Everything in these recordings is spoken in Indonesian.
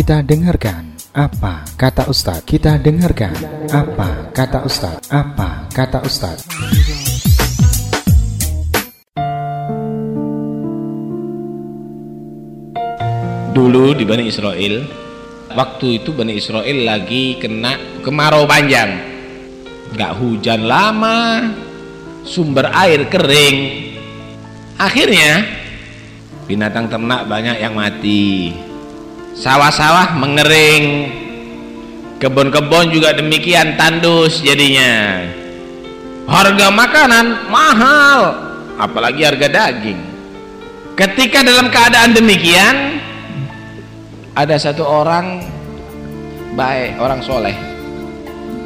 Kita dengarkan apa kata Ustadz. Kita dengarkan apa kata Ustadz. Apa kata Ustadz. Dulu di Bani Israel, waktu itu Bani Israel lagi kena kemarau panjang. Gak hujan lama, sumber air kering. Akhirnya binatang ternak banyak yang mati. Sawah-sawah mengering. Kebun-kebun juga demikian tandus jadinya. Harga makanan mahal, apalagi harga daging. Ketika dalam keadaan demikian, ada satu orang baik, orang soleh.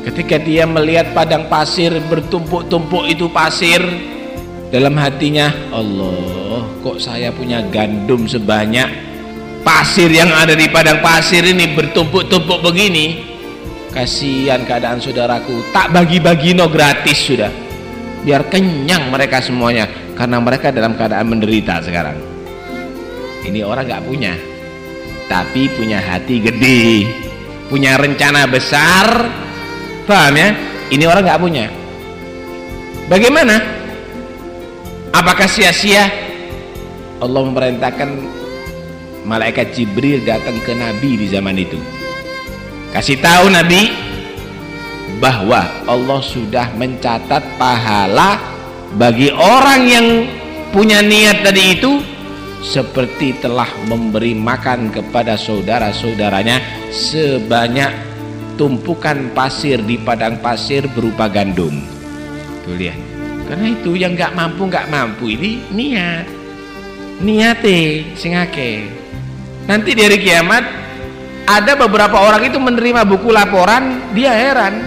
Ketika dia melihat padang pasir bertumpuk-tumpuk itu pasir, dalam hatinya, Allah, kok saya punya gandum sebanyak pasir yang ada di padang pasir ini bertumpuk-tumpuk begini? Kasihan keadaan saudaraku, tak bagi-bagi no gratis sudah. Biar kenyang mereka semuanya, karena mereka dalam keadaan menderita sekarang. Ini orang gak punya tapi punya hati gede punya rencana besar paham ya ini orang nggak punya bagaimana apakah sia-sia Allah memerintahkan malaikat Jibril datang ke Nabi di zaman itu. Kasih tahu Nabi bahwa Allah sudah mencatat pahala bagi orang yang punya niat tadi itu seperti telah memberi makan kepada saudara-saudaranya sebanyak tumpukan pasir di padang pasir berupa gandum. Tuh lihat. Karena itu yang nggak mampu nggak mampu ini niat. Niate singake nanti dari kiamat ada beberapa orang itu menerima buku laporan dia heran.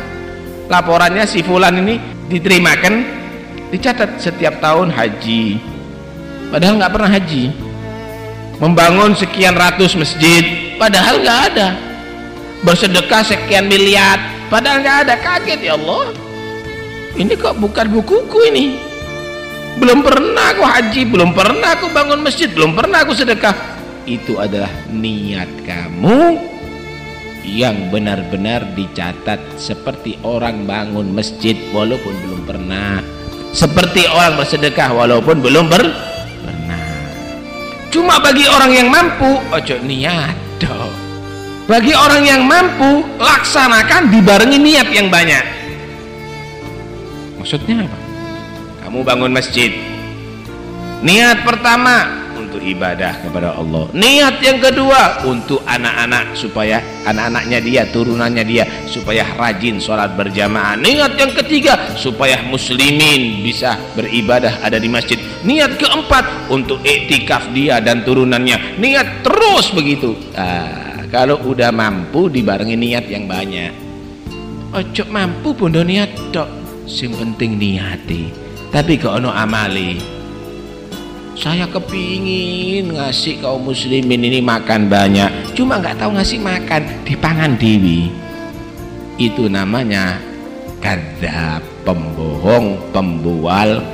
Laporannya si fulan ini diterimakan dicatat setiap tahun haji. Padahal nggak pernah haji. Membangun sekian ratus masjid padahal nggak ada. Bersedekah sekian miliar padahal nggak ada. Kaget ya Allah. Ini kok bukan bukuku ini? Belum pernah aku haji belum pernah aku bangun masjid belum pernah aku sedekah itu adalah niat kamu yang benar-benar dicatat seperti orang bangun masjid walaupun belum pernah. Seperti orang bersedekah walaupun belum ber cuma bagi orang yang mampu ojo niat dong. Bagi orang yang mampu laksanakan dibarengi niat yang banyak. Maksudnya apa? Kamu bangun masjid. Niat pertama untuk ibadah kepada Allah. Niat yang kedua untuk anak-anak supaya anak-anaknya dia turunannya dia supaya rajin sholat berjamaah. Niat yang ketiga supaya muslimin bisa beribadah ada di masjid. Niat keempat untuk iktikaf dia dan turunannya. Niat terus begitu. Nah, kalau udah mampu dibarengi niat yang banyak. Ojo mampu pun niat dok sing penting niati. Tapi kalau no amali saya kepingin ngasih kaum muslimin ini makan banyak cuma nggak tahu ngasih makan di pangan dewi itu namanya kada pembohong pembual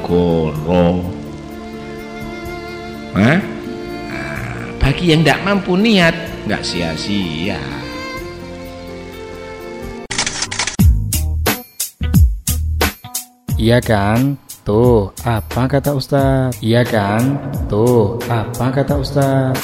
Hah? Nah, bagi yang tidak mampu niat nggak sia-sia Iya kan? Tuh, apa kata Ustaz? Iya kan? Tuh, apa kata Ustaz?